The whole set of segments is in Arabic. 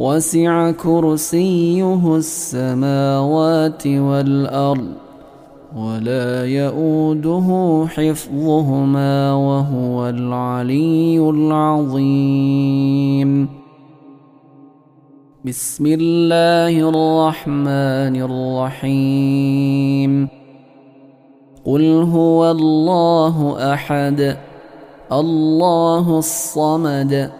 وسع كرسيه السماوات والأرض ولا يؤوده حفظهما وهو العلي العظيم. بسم الله الرحمن الرحيم. قل هو الله أحد الله الصمد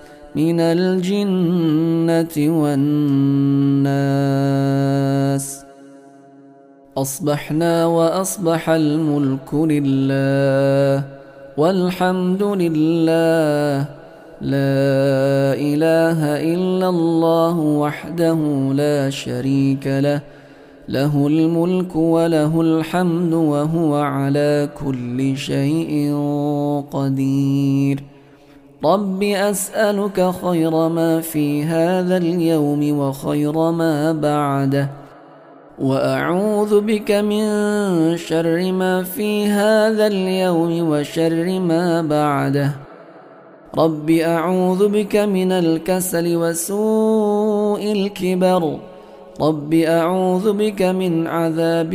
من الجنة والناس. أصبحنا وأصبح الملك لله والحمد لله. لا إله إلا الله وحده لا شريك له. له الملك وله الحمد وهو على كل شيء قدير. رب أسألك خير ما في هذا اليوم وخير ما بعده وأعوذ بك من شر ما في هذا اليوم وشر ما بعده رب أعوذ بك من الكسل وسوء الكبر رب أعوذ بك من عذاب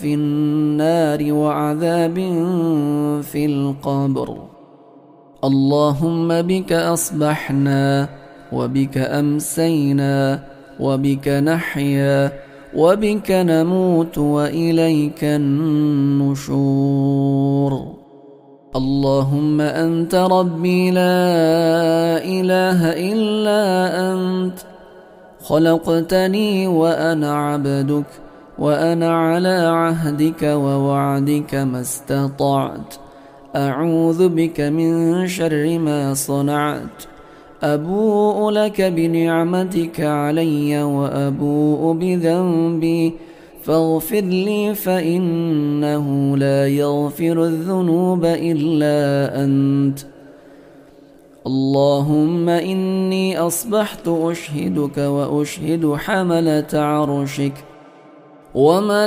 في النار وعذاب في القبر اللهم بك أصبحنا وبك أمسينا وبك نحيا وبك نموت وإليك النشور. اللهم أنت ربي لا إله إلا أنت. خلقتني وأنا عبدك وأنا على عهدك ووعدك ما استطعت. أعوذ بك من شر ما صنعت. أبوء لك بنعمتك علي وأبوء بذنبي. فاغفر لي فإنه لا يغفر الذنوب إلا أنت. اللهم إني أصبحت أشهدك وأشهد حملة عرشك وملائكتك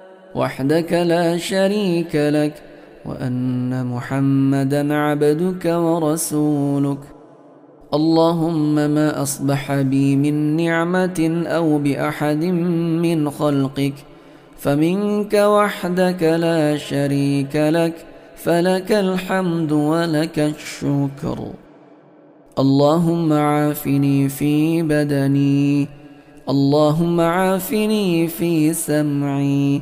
وحدك لا شريك لك وأن محمدا عبدك ورسولك. اللهم ما أصبح بي من نعمة أو بأحد من خلقك فمنك وحدك لا شريك لك فلك الحمد ولك الشكر. اللهم عافني في بدني اللهم عافني في سمعي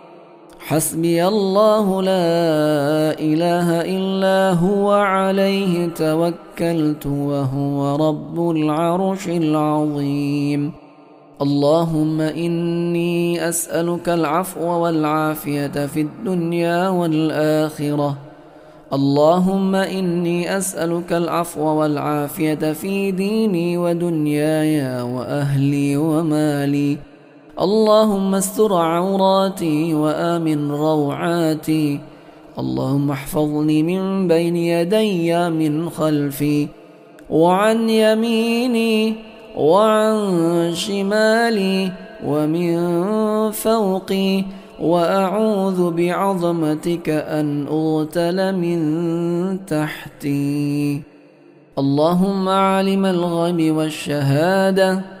حسبي الله لا إله إلا هو عليه توكلت وهو رب العرش العظيم. اللهم إني أسألك العفو والعافية في الدنيا والآخرة. اللهم إني أسألك العفو والعافية في ديني ودنياي وأهلي ومالي. اللهم استر عوراتي وآمن روعاتي. اللهم احفظني من بين يدي من خلفي وعن يميني وعن شمالي ومن فوقي. وأعوذ بعظمتك أن أغتل من تحتي. اللهم عالم الغيب والشهادة.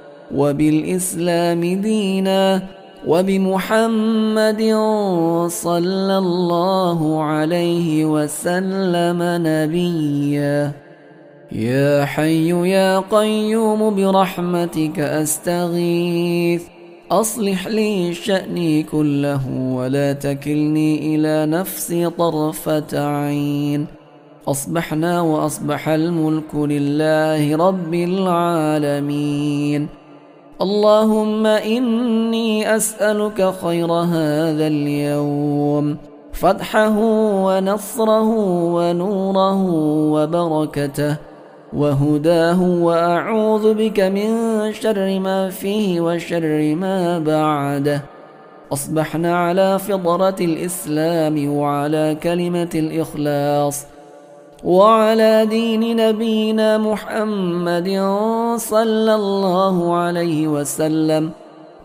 وبالإسلام دينا وبمحمد صلى الله عليه وسلم نبيا. يا حي يا قيوم برحمتك أستغيث. أصلح لي شأني كله ولا تكلني إلى نفسي طرفة عين. أصبحنا وأصبح الملك لله رب العالمين. اللهم إني أسألك خير هذا اليوم. فتحه ونصره ونوره وبركته وهداه وأعوذ بك من شر ما فيه وشر ما بعده. أصبحنا على فطرة الإسلام وعلى كلمة الإخلاص. وعلى دين نبينا محمد صلى الله عليه وسلم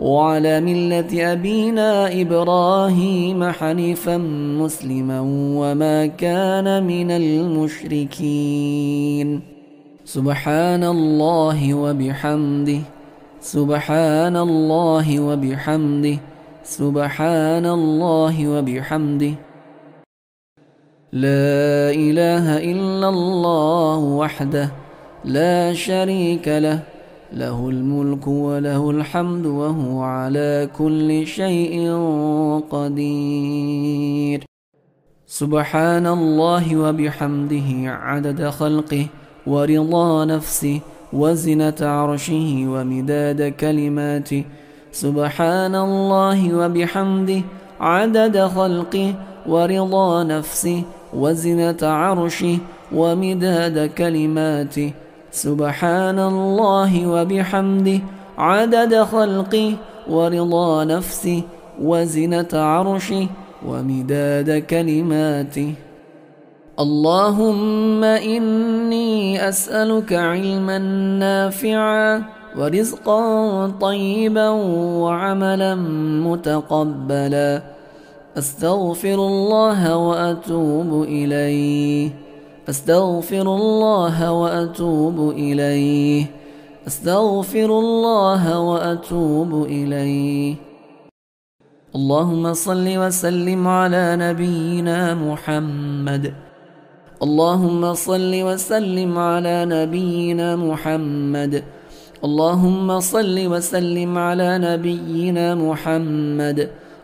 وعلى ملة أبينا إبراهيم حنيفا مسلما وما كان من المشركين. سبحان الله وبحمده سبحان الله وبحمده سبحان الله وبحمده. لا إله إلا الله وحده لا شريك له له الملك وله الحمد وهو على كل شيء قدير. سبحان الله وبحمده عدد خلقه ورضا نفسه وزنة عرشه ومداد كلماته. سبحان الله وبحمده عدد خلقه ورضا نفسه وزنة عرشه ومداد كلماته. سبحان الله وبحمده. عدد خلقه ورضا نفسه. وزنة عرشه ومداد كلماته. اللهم إني أسألك علما نافعا ورزقا طيبا وعملا متقبلا. أستغفر الله وأتوب إليه. أستغفر الله وأتوب إليه. أستغفر الله وأتوب إليه. اللهم صل وسلم على نبينا محمد. اللهم صل وسلم على نبينا محمد. اللهم صل وسلم على نبينا محمد.